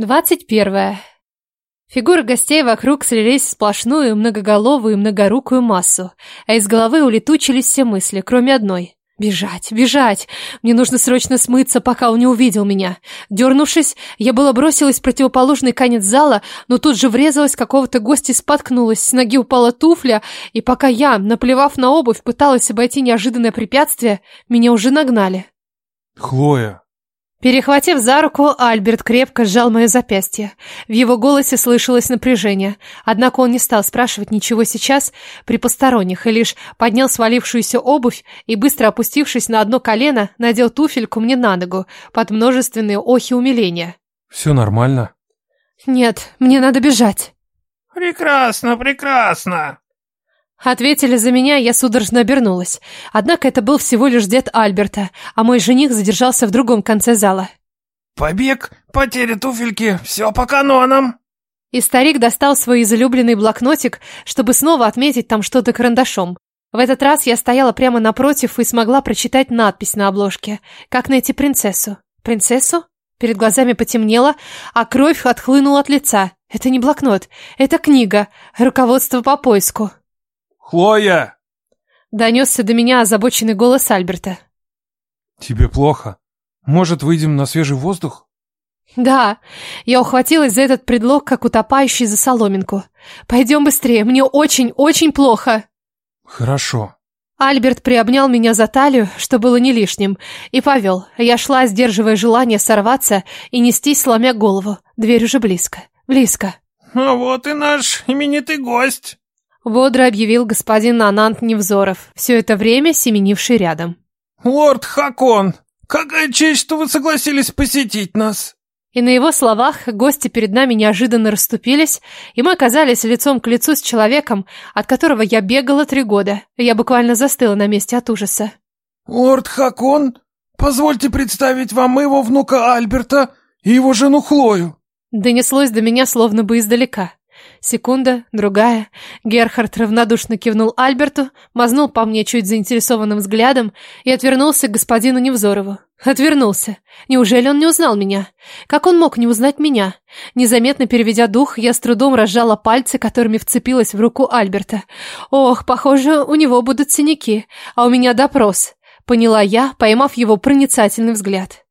Двадцать первое. Фигуры гостей вокруг слились в сплошную, многоголовую, многорукую массу, а из головы улетучились все мысли, кроме одной. Бежать, бежать! Мне нужно срочно смыться, пока он не увидел меня. Дернувшись, я было бросилась в противоположный конец зала, но тут же врезалась какого-то гостя и споткнулась, с ноги упала туфля, и пока я, наплевав на обувь, пыталась обойти неожиданное препятствие, меня уже нагнали. Хлоя, Перехватив за руку, Альберт крепко сжал мое запястье. В его голосе слышалось напряжение. Однако он не стал спрашивать ничего сейчас при посторонних, и лишь поднял свалившуюся обувь и, быстро опустившись на одно колено, надел туфельку мне на ногу под множественные охи умиления. все нормально? «Нет, мне надо бежать». «Прекрасно, прекрасно!» Ответили за меня, я судорожно обернулась. Однако это был всего лишь дед Альберта, а мой жених задержался в другом конце зала. «Побег, потеря туфельки, все по канонам!» И старик достал свой излюбленный блокнотик, чтобы снова отметить там что-то карандашом. В этот раз я стояла прямо напротив и смогла прочитать надпись на обложке. «Как найти принцессу?» «Принцессу?» Перед глазами потемнело, а кровь отхлынула от лица. Это не блокнот, это книга, руководство по поиску. Хлоя! Донесся до меня озабоченный голос Альберта. Тебе плохо? Может, выйдем на свежий воздух? Да, я ухватилась за этот предлог, как утопающий за соломинку. Пойдем быстрее, мне очень-очень плохо. Хорошо. Альберт приобнял меня за талию, что было не лишним, и повел. Я шла, сдерживая желание сорваться и нестись, сломя голову. Дверь уже близко. Близко. «А вот и наш именитый гость!» Бодро объявил господин Анант Невзоров, все это время семенивший рядом. «Лорд Хакон, какая честь, что вы согласились посетить нас!» И на его словах гости перед нами неожиданно расступились, и мы оказались лицом к лицу с человеком, от которого я бегала три года. Я буквально застыла на месте от ужаса. «Лорд Хакон, позвольте представить вам моего внука Альберта и его жену Хлою». Донеслось до меня словно бы издалека. Секунда, другая. Герхард равнодушно кивнул Альберту, мазнул по мне чуть заинтересованным взглядом и отвернулся к господину Невзорову. Отвернулся. Неужели он не узнал меня? Как он мог не узнать меня? Незаметно переведя дух, я с трудом разжала пальцы, которыми вцепилась в руку Альберта. Ох, похоже, у него будут синяки, а у меня допрос. Поняла я, поймав его проницательный взгляд.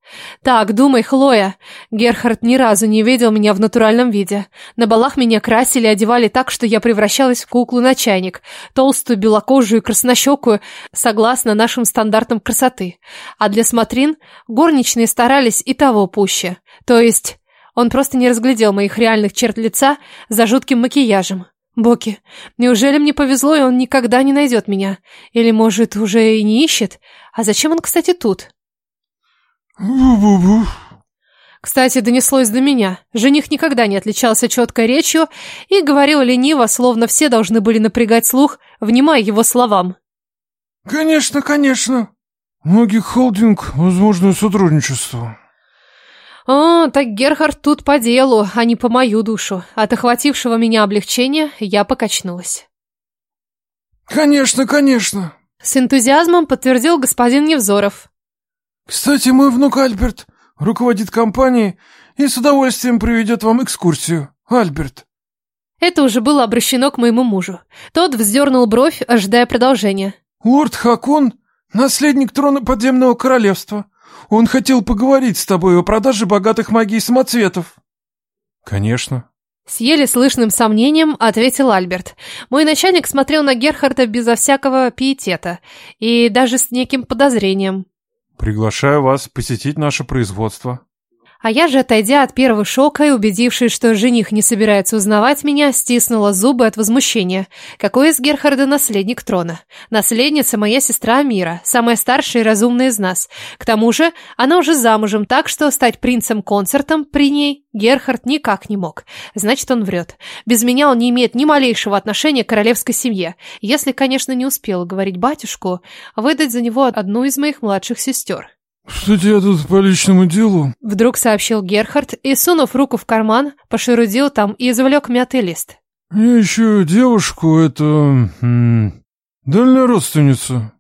Так, думай, Хлоя. Герхард ни разу не видел меня в натуральном виде. На балах меня красили одевали так, что я превращалась в куклу на чайник, толстую, белокожую краснощекую, согласно нашим стандартам красоты. А для смотрин горничные старались и того пуще. То есть он просто не разглядел моих реальных черт лица за жутким макияжем. Боки, неужели мне повезло, и он никогда не найдет меня? Или, может, уже и не ищет? А зачем он, кстати, тут? Бу-бу-бу. Кстати, донеслось до меня. Жених никогда не отличался четкой речью и говорил лениво, словно все должны были напрягать слух, внимая его словам. Конечно, конечно. Многих холдинг, возможное сотрудничество. О, так Герхард тут по делу, а не по мою душу. От охватившего меня облегчения я покачнулась. Конечно, конечно. С энтузиазмом подтвердил господин Невзоров. Кстати, мой внук Альберт руководит компанией и с удовольствием проведет вам экскурсию. Альберт. Это уже было обращено к моему мужу. Тот вздернул бровь, ожидая продолжения. Лорд Хакон — наследник трона подземного королевства. Он хотел поговорить с тобой о продаже богатых магий самоцветов. Конечно. С еле слышным сомнением ответил Альберт. Мой начальник смотрел на Герхарда безо всякого пиетета и даже с неким подозрением. Приглашаю вас посетить наше производство. А я же, отойдя от первого шока и убедившись, что жених не собирается узнавать меня, стиснула зубы от возмущения. Какой из Герхарда наследник трона? Наследница моя сестра Амира, самая старшая и разумная из нас. К тому же, она уже замужем, так что стать принцем-концертом при ней Герхард никак не мог. Значит, он врет. Без меня он не имеет ни малейшего отношения к королевской семье. Если, конечно, не успел говорить батюшку, выдать за него одну из моих младших сестер. Кстати, я тут по личному делу. Вдруг сообщил Герхард и, сунув руку в карман, пошерудил там и извлек мятый лист. Я ищу девушку, это... Дальняя родственница.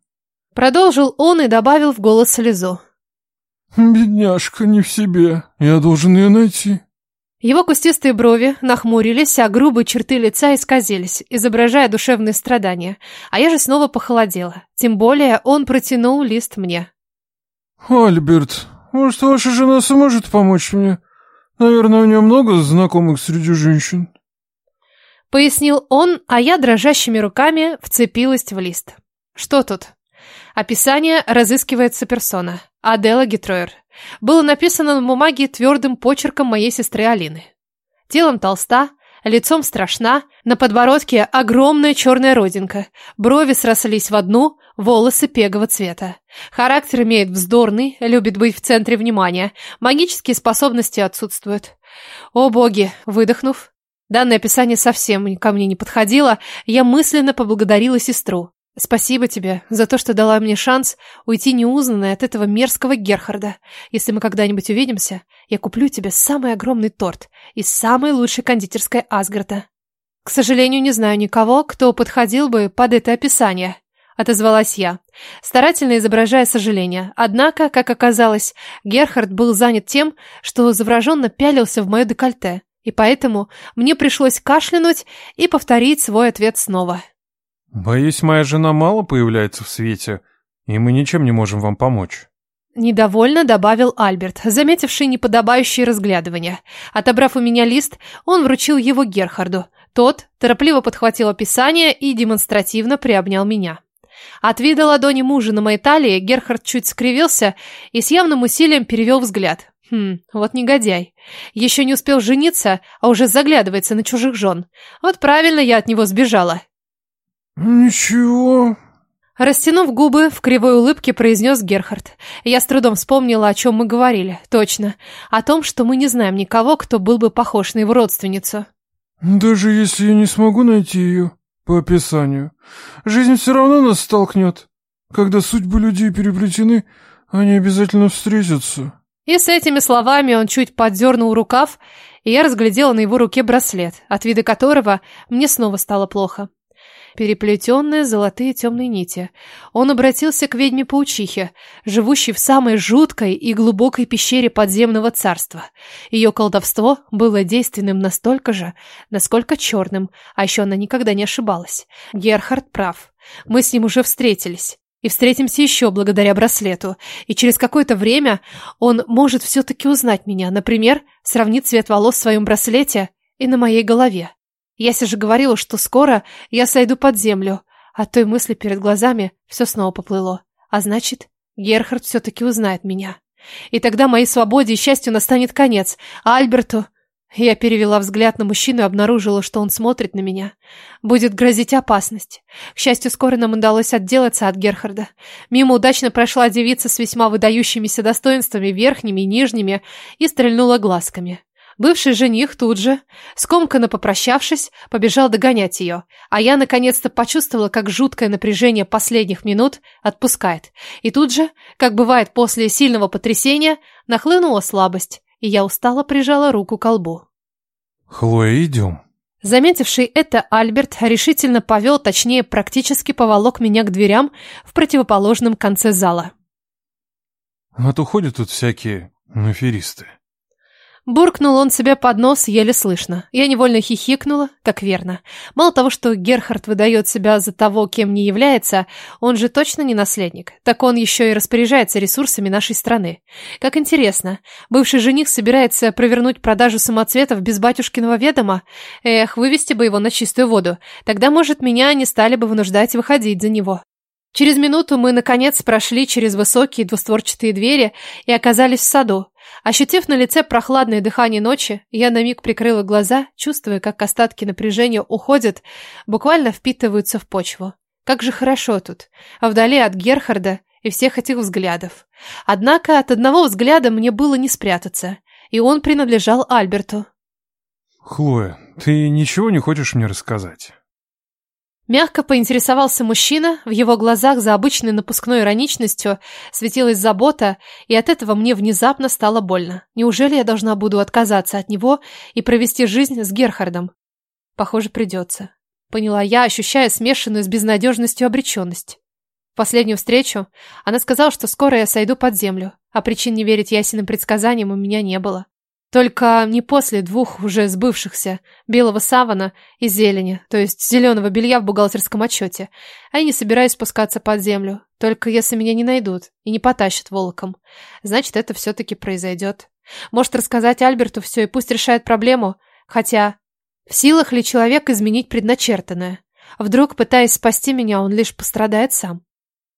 Продолжил он и добавил в голос слезу. Бедняжка не в себе. Я должен ее найти. Его кустистые брови нахмурились, а грубые черты лица исказились, изображая душевные страдания. А я же снова похолодела. Тем более он протянул лист мне. «Альберт, может, ваша жена сможет помочь мне? Наверное, у нее много знакомых среди женщин». Пояснил он, а я дрожащими руками вцепилась в лист. Что тут? Описание разыскивается персона. Адела Гетройер. Было написано на бумаге твердым почерком моей сестры Алины. Телом толста, лицом страшна, на подбородке огромная черная родинка, брови срослись в одну, волосы пегового цвета. Характер имеет вздорный, любит быть в центре внимания, магические способности отсутствуют. О боги, выдохнув, Данное описание совсем ко мне не подходило, я мысленно поблагодарила сестру. Спасибо тебе за то, что дала мне шанс уйти неузнанной от этого мерзкого Герхарда. Если мы когда-нибудь увидимся, я куплю тебе самый огромный торт из самой лучшей кондитерской Асгарда. К сожалению, не знаю никого, кто подходил бы под это описание, отозвалась я, старательно изображая сожаление. Однако, как оказалось, Герхард был занят тем, что завороженно пялился в мое декольте, и поэтому мне пришлось кашлянуть и повторить свой ответ снова. «Боюсь, моя жена мало появляется в свете, и мы ничем не можем вам помочь». Недовольно добавил Альберт, заметивший неподобающие разглядывания. Отобрав у меня лист, он вручил его Герхарду. Тот торопливо подхватил описание и демонстративно приобнял меня. От вида ладони мужа на моей талии Герхард чуть скривился и с явным усилием перевел взгляд. Хм, вот негодяй. Еще не успел жениться, а уже заглядывается на чужих жен. Вот правильно я от него сбежала. «Ничего». Растянув губы, в кривой улыбке произнес Герхард. Я с трудом вспомнила, о чем мы говорили. Точно. О том, что мы не знаем никого, кто был бы похож на его родственницу. «Даже если я не смогу найти ее по описанию, жизнь все равно нас столкнет. Когда судьбы людей переплетены, они обязательно встретятся». И с этими словами он чуть поддернул рукав, и я разглядела на его руке браслет, от вида которого мне снова стало плохо переплетенные золотые темные нити. Он обратился к ведьме-паучихе, живущей в самой жуткой и глубокой пещере подземного царства. Ее колдовство было действенным настолько же, насколько черным, а еще она никогда не ошибалась. Герхард прав. Мы с ним уже встретились. И встретимся еще благодаря браслету. И через какое-то время он может все-таки узнать меня. Например, сравнит цвет волос в своем браслете и на моей голове. Яся же говорила, что скоро я сойду под землю. От той мысли перед глазами все снова поплыло. А значит, Герхард все-таки узнает меня. И тогда моей свободе и счастью настанет конец. А Альберту... Я перевела взгляд на мужчину и обнаружила, что он смотрит на меня. Будет грозить опасность. К счастью, скоро нам удалось отделаться от Герхарда. Мимо удачно прошла девица с весьма выдающимися достоинствами, верхними и нижними, и стрельнула глазками. Бывший жених тут же, скомканно попрощавшись, побежал догонять ее, а я наконец-то почувствовала, как жуткое напряжение последних минут отпускает. И тут же, как бывает после сильного потрясения, нахлынула слабость, и я устало прижала руку к колбу. «Хлоя, идем». Заметивший это, Альберт решительно повел, точнее, практически поволок меня к дверям в противоположном конце зала. «А то ходят тут всякие аферисты». Буркнул он себе под нос еле слышно. Я невольно хихикнула, как верно. Мало того, что Герхард выдает себя за того, кем не является, он же точно не наследник. Так он еще и распоряжается ресурсами нашей страны. Как интересно, бывший жених собирается провернуть продажу самоцветов без батюшкиного ведома? Эх, вывести бы его на чистую воду. Тогда, может, меня не стали бы вынуждать выходить за него. Через минуту мы, наконец, прошли через высокие двустворчатые двери и оказались в саду. Ощутив на лице прохладное дыхание ночи, я на миг прикрыла глаза, чувствуя, как остатки напряжения уходят, буквально впитываются в почву. Как же хорошо тут, а вдали от Герхарда и всех этих взглядов. Однако от одного взгляда мне было не спрятаться, и он принадлежал Альберту. «Хлоя, ты ничего не хочешь мне рассказать?» Мягко поинтересовался мужчина, в его глазах за обычной напускной ироничностью светилась забота, и от этого мне внезапно стало больно. Неужели я должна буду отказаться от него и провести жизнь с Герхардом? Похоже, придется. Поняла я, ощущая смешанную с безнадежностью обреченность. В последнюю встречу она сказала, что скоро я сойду под землю, а причин не верить ясенным предсказаниям у меня не было. Только не после двух уже сбывшихся белого савана и зелени, то есть зеленого белья в бухгалтерском отчете. А я не собираюсь спускаться под землю, только если меня не найдут и не потащат волоком. Значит, это все-таки произойдет. Может рассказать Альберту все и пусть решает проблему, хотя в силах ли человек изменить предначертанное? Вдруг, пытаясь спасти меня, он лишь пострадает сам.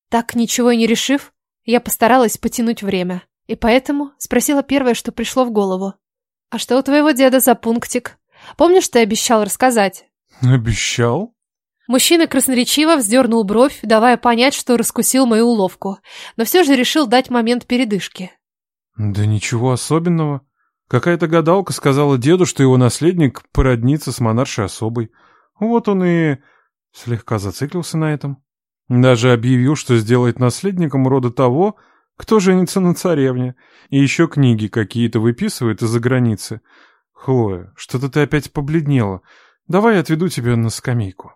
Так ничего и не решив, я постаралась потянуть время. И поэтому спросила первое, что пришло в голову. «А что у твоего деда за пунктик? Помнишь, ты обещал рассказать?» «Обещал?» Мужчина красноречиво вздернул бровь, давая понять, что раскусил мою уловку, но все же решил дать момент передышки. «Да ничего особенного. Какая-то гадалка сказала деду, что его наследник породнится с монаршей особой. Вот он и слегка зациклился на этом. Даже объявил, что сделает наследником рода того, кто женится на царевне? И еще книги какие-то выписывает из-за границы. Хлоя, что-то ты опять побледнела. Давай я отведу тебя на скамейку.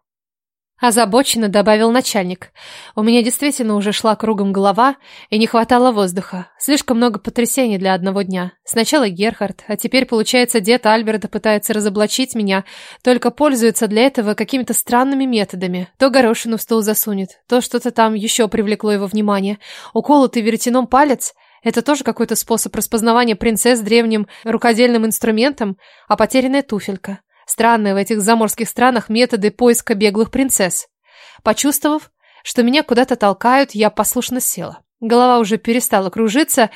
Озабоченно добавил начальник. У меня действительно уже шла кругом голова, и не хватало воздуха. Слишком много потрясений для одного дня. Сначала Герхард, а теперь, получается, дед Альберта пытается разоблачить меня, только пользуется для этого какими-то странными методами. То горошину в стол засунет, то что-то там еще привлекло его внимание. Уколотый веретеном палец — это тоже какой-то способ распознавания принцесс древним рукодельным инструментом, а потерянная туфелька. Странные в этих заморских странах методы поиска беглых принцесс. Почувствовав, что меня куда-то толкают, я послушно села. Голова уже перестала кружиться,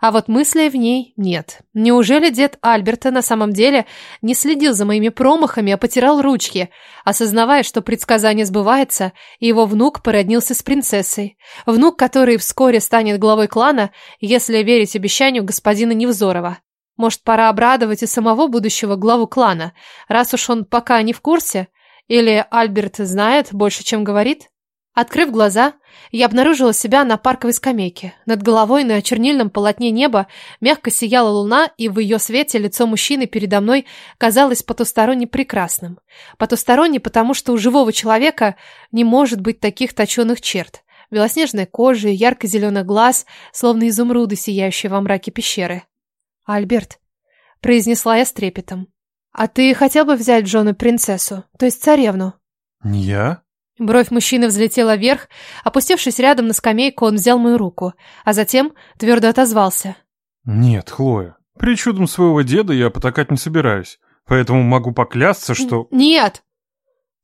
а вот мыслей в ней нет. Неужели дед Альберта на самом деле не следил за моими промахами, а потирал ручки, осознавая, что предсказание сбывается, и его внук породнился с принцессой. Внук, который вскоре станет главой клана, если верить обещанию господина Невзорова. Может, пора обрадовать и самого будущего главу клана, раз уж он пока не в курсе? Или Альберт знает больше, чем говорит? Открыв глаза, я обнаружила себя на парковой скамейке. Над головой на чернильном полотне неба мягко сияла луна, и в ее свете лицо мужчины передо мной казалось потусторонне прекрасным. Потусторонне, потому что у живого человека не может быть таких точеных черт. Белоснежной кожи, ярко-зеленый глаз, словно изумруды, сияющие во мраке пещеры. «Альберт», — произнесла я с трепетом, — «а ты хотел бы взять жену принцессу, то есть царевну?» «Я?» Бровь мужчины взлетела вверх. Опустившись рядом на скамейку, он взял мою руку, а затем твердо отозвался. «Нет, Хлоя, причудом своего деда я потакать не собираюсь, поэтому могу поклясться, что...» «Нет!»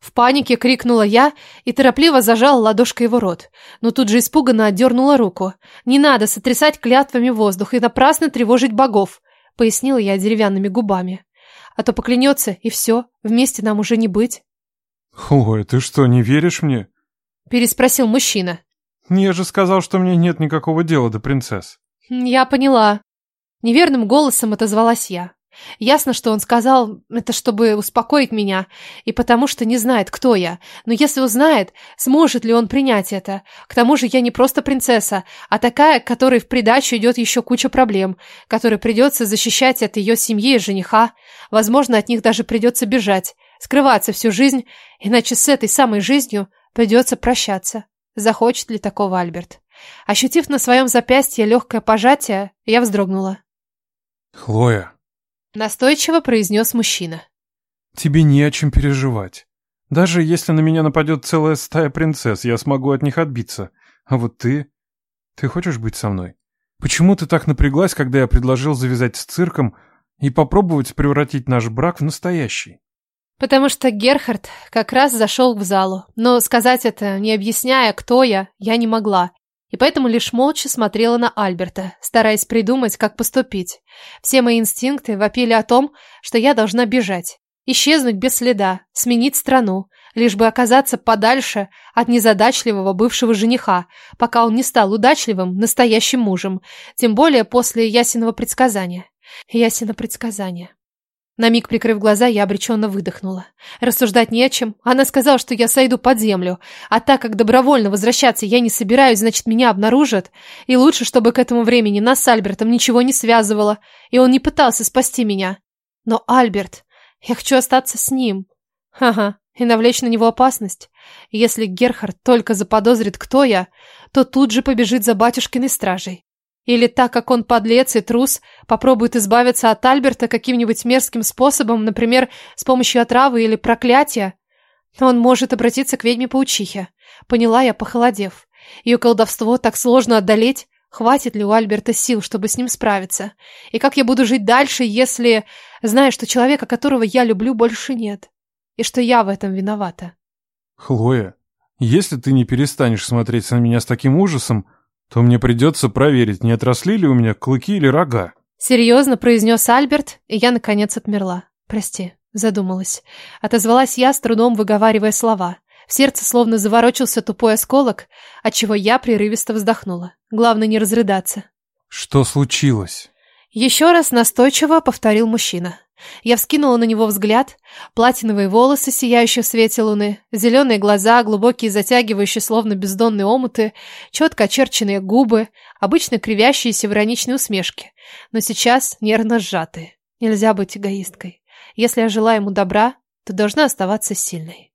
В панике крикнула я и торопливо зажала ладошкой его рот, но тут же испуганно отдернула руку. «Не надо сотрясать клятвами воздух и напрасно тревожить богов», — пояснила я деревянными губами. «А то поклянется, и все, вместе нам уже не быть». «Хлоя, ты что, не веришь мне?» — переспросил мужчина. «Я же сказал, что мне нет никакого дела до принцесс». «Я поняла». Неверным голосом отозвалась я. Ясно, что он сказал это, чтобы успокоить меня, и потому что не знает, кто я. Но если узнает, сможет ли он принять это? К тому же я не просто принцесса, а такая, которой в придачу идет еще куча проблем, которой придется защищать от ее семьи и жениха. Возможно, от них даже придется бежать, скрываться всю жизнь, иначе с этой самой жизнью придется прощаться. Захочет ли такого Альберт? Ощутив на своем запястье легкое пожатие, я вздрогнула. «Хлоя», Настойчиво произнес мужчина. «Тебе не о чем переживать. Даже если на меня нападет целая стая принцесс, я смогу от них отбиться. А вот ты... Ты хочешь быть со мной? Почему ты так напряглась, когда я предложил завязать с цирком и попробовать превратить наш брак в настоящий?» Потому что Герхард как раз зашел в залу, но сказать это, не объясняя, кто я, я не могла и поэтому лишь молча смотрела на Альберта, стараясь придумать, как поступить. Все мои инстинкты вопили о том, что я должна бежать, исчезнуть без следа, сменить страну, лишь бы оказаться подальше от незадачливого бывшего жениха, пока он не стал удачливым настоящим мужем, тем более после Ясиного предсказания. Ясино предсказание. На миг прикрыв глаза, я обреченно выдохнула. Рассуждать не о чем. Она сказала, что я сойду под землю. А так как добровольно возвращаться я не собираюсь, значит, меня обнаружат. И лучше, чтобы к этому времени нас с Альбертом ничего не связывало, и он не пытался спасти меня. Но Альберт... Я хочу остаться с ним. Ага, и навлечь на него опасность. Если Герхард только заподозрит, кто я, то тут же побежит за батюшкиной стражей. Или так как он подлец и трус, попробует избавиться от Альберта каким-нибудь мерзким способом, например, с помощью отравы или проклятия? Он может обратиться к ведьме-паучихе. Поняла я, похолодев. Ее колдовство так сложно одолеть. Хватит ли у Альберта сил, чтобы с ним справиться? И как я буду жить дальше, если знаю, что человека, которого я люблю, больше нет? И что я в этом виновата? Хлоя, если ты не перестанешь смотреть на меня с таким ужасом, то мне придется проверить, не отросли ли у меня клыки или рога. Серьезно произнес Альберт, и я, наконец, отмерла. Прости, задумалась. Отозвалась я, с трудом выговаривая слова. В сердце словно заворочился тупой осколок, отчего я прерывисто вздохнула. Главное не разрыдаться. Что случилось? Еще раз настойчиво повторил мужчина. Я вскинула на него взгляд. Платиновые волосы, сияющие в свете луны, зеленые глаза, глубокие затягивающие, словно бездонные омуты, четко очерченные губы, обычно кривящиеся в ироничной усмешке, но сейчас нервно сжатые. Нельзя быть эгоисткой. Если я желаю ему добра, то должна оставаться сильной.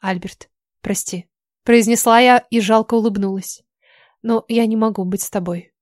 Альберт, прости. Произнесла я и жалко улыбнулась. Но я не могу быть с тобой.